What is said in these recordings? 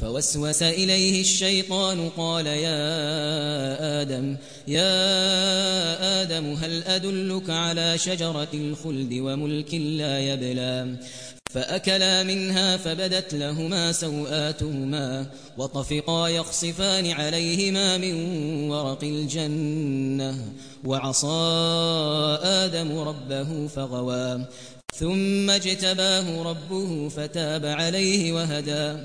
فوسوس إليه الشيطان قال يا آدم يا آدم هل أدلك على شجرة الخلد وملك لا يبلى؟ فأكلا منها فبدت لهما سوآتهما وطفقا يخصفان عليهما من ورق الجنة وعصى آدم ربه فغوى. ثم اجتباه ربه فتاب عليه وهدى.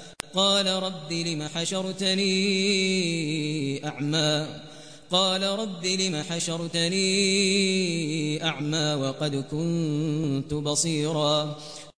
قال رب لم حشرتني أعمى؟ قال رب لم حشرتني أعمى وقد كنت بصيرا؟